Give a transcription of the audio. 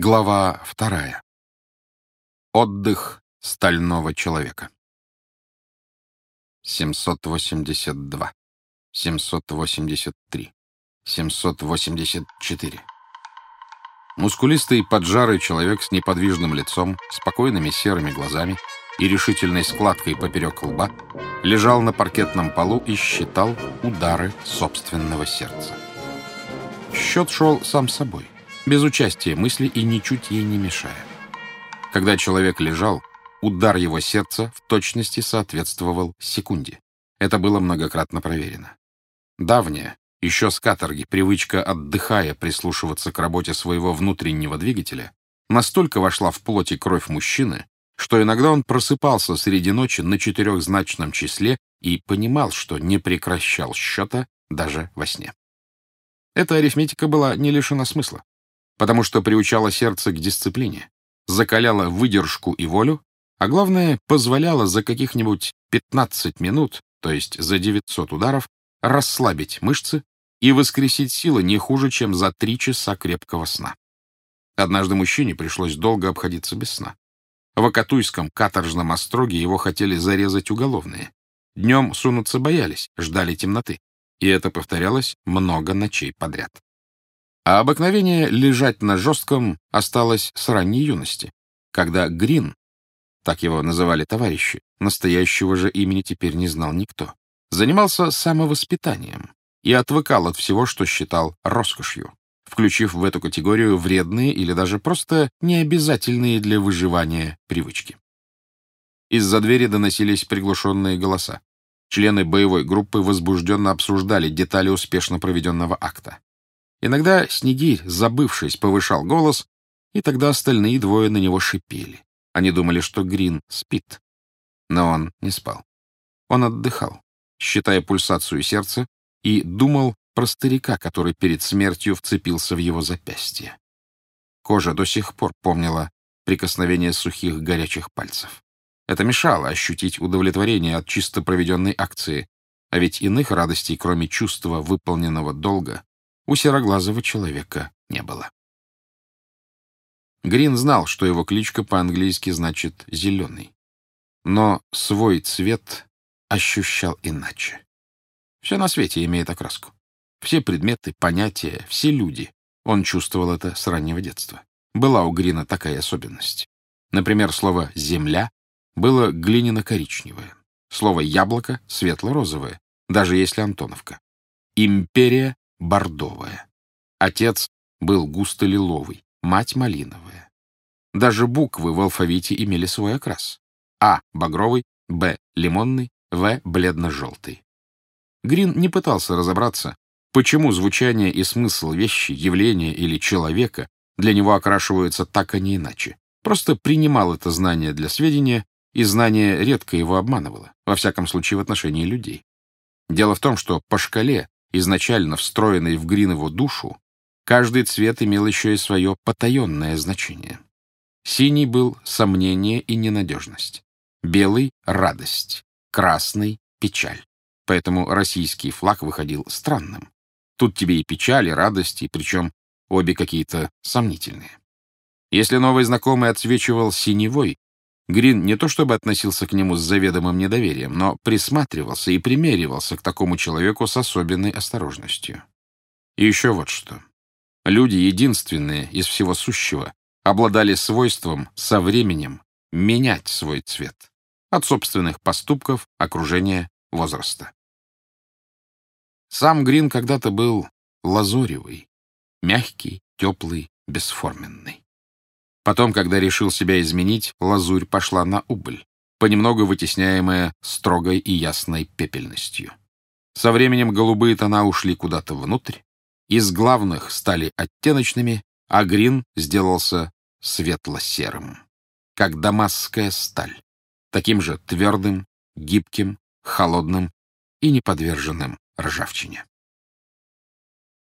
Глава вторая. Отдых стального человека. 782. 783. 784. Мускулистый поджарый человек с неподвижным лицом, спокойными серыми глазами и решительной складкой поперек лба лежал на паркетном полу и считал удары собственного сердца. Счет шел сам собой — без участия мысли и ничуть ей не мешая. Когда человек лежал, удар его сердца в точности соответствовал секунде. Это было многократно проверено. Давняя, еще с каторги, привычка, отдыхая, прислушиваться к работе своего внутреннего двигателя, настолько вошла в плоть и кровь мужчины, что иногда он просыпался среди ночи на четырехзначном числе и понимал, что не прекращал счета даже во сне. Эта арифметика была не лишена смысла потому что приучала сердце к дисциплине, закаляла выдержку и волю, а главное, позволяла за каких-нибудь 15 минут, то есть за 900 ударов, расслабить мышцы и воскресить силы не хуже, чем за три часа крепкого сна. Однажды мужчине пришлось долго обходиться без сна. В Акатуйском каторжном остроге его хотели зарезать уголовные. Днем сунуться боялись, ждали темноты. И это повторялось много ночей подряд. А обыкновение лежать на жестком осталось с ранней юности, когда Грин, так его называли товарищи, настоящего же имени теперь не знал никто, занимался самовоспитанием и отвыкал от всего, что считал роскошью, включив в эту категорию вредные или даже просто необязательные для выживания привычки. Из-за двери доносились приглушенные голоса. Члены боевой группы возбужденно обсуждали детали успешно проведенного акта. Иногда Снегирь, забывшись, повышал голос, и тогда остальные двое на него шипели. Они думали, что Грин спит. Но он не спал. Он отдыхал, считая пульсацию сердца, и думал про старика, который перед смертью вцепился в его запястье. Кожа до сих пор помнила прикосновение сухих горячих пальцев. Это мешало ощутить удовлетворение от чисто проведенной акции, а ведь иных радостей, кроме чувства выполненного долга, у сероглазого человека не было. Грин знал, что его кличка по-английски значит «зеленый». Но свой цвет ощущал иначе. Все на свете имеет окраску. Все предметы, понятия, все люди. Он чувствовал это с раннего детства. Была у Грина такая особенность. Например, слово «земля» было глиняно-коричневое. Слово «яблоко» — светло-розовое, даже если Антоновка. Империя бордовая. Отец был густо-лиловый, мать малиновая. Даже буквы в алфавите имели свой окрас. А — багровый, Б — лимонный, В — бледно-желтый. Грин не пытался разобраться, почему звучание и смысл вещи, явления или человека для него окрашиваются так, а не иначе. Просто принимал это знание для сведения, и знание редко его обманывало, во всяком случае в отношении людей. Дело в том, что по шкале изначально встроенной в Гринову душу, каждый цвет имел еще и свое потаенное значение. Синий был сомнение и ненадежность, белый — радость, красный — печаль. Поэтому российский флаг выходил странным. Тут тебе и печаль, и радость, и причем обе какие-то сомнительные. Если новый знакомый отсвечивал синевой, Грин не то чтобы относился к нему с заведомым недоверием, но присматривался и примеривался к такому человеку с особенной осторожностью. И еще вот что. Люди, единственные из всего сущего, обладали свойством со временем менять свой цвет от собственных поступков, окружения, возраста. Сам Грин когда-то был лазоревый, мягкий, теплый, бесформенный. Потом, когда решил себя изменить, лазурь пошла на убыль, понемногу вытесняемая строгой и ясной пепельностью. Со временем голубые тона ушли куда-то внутрь, из главных стали оттеночными, а грин сделался светло-серым, как дамасская сталь, таким же твердым, гибким, холодным и неподверженным ржавчине.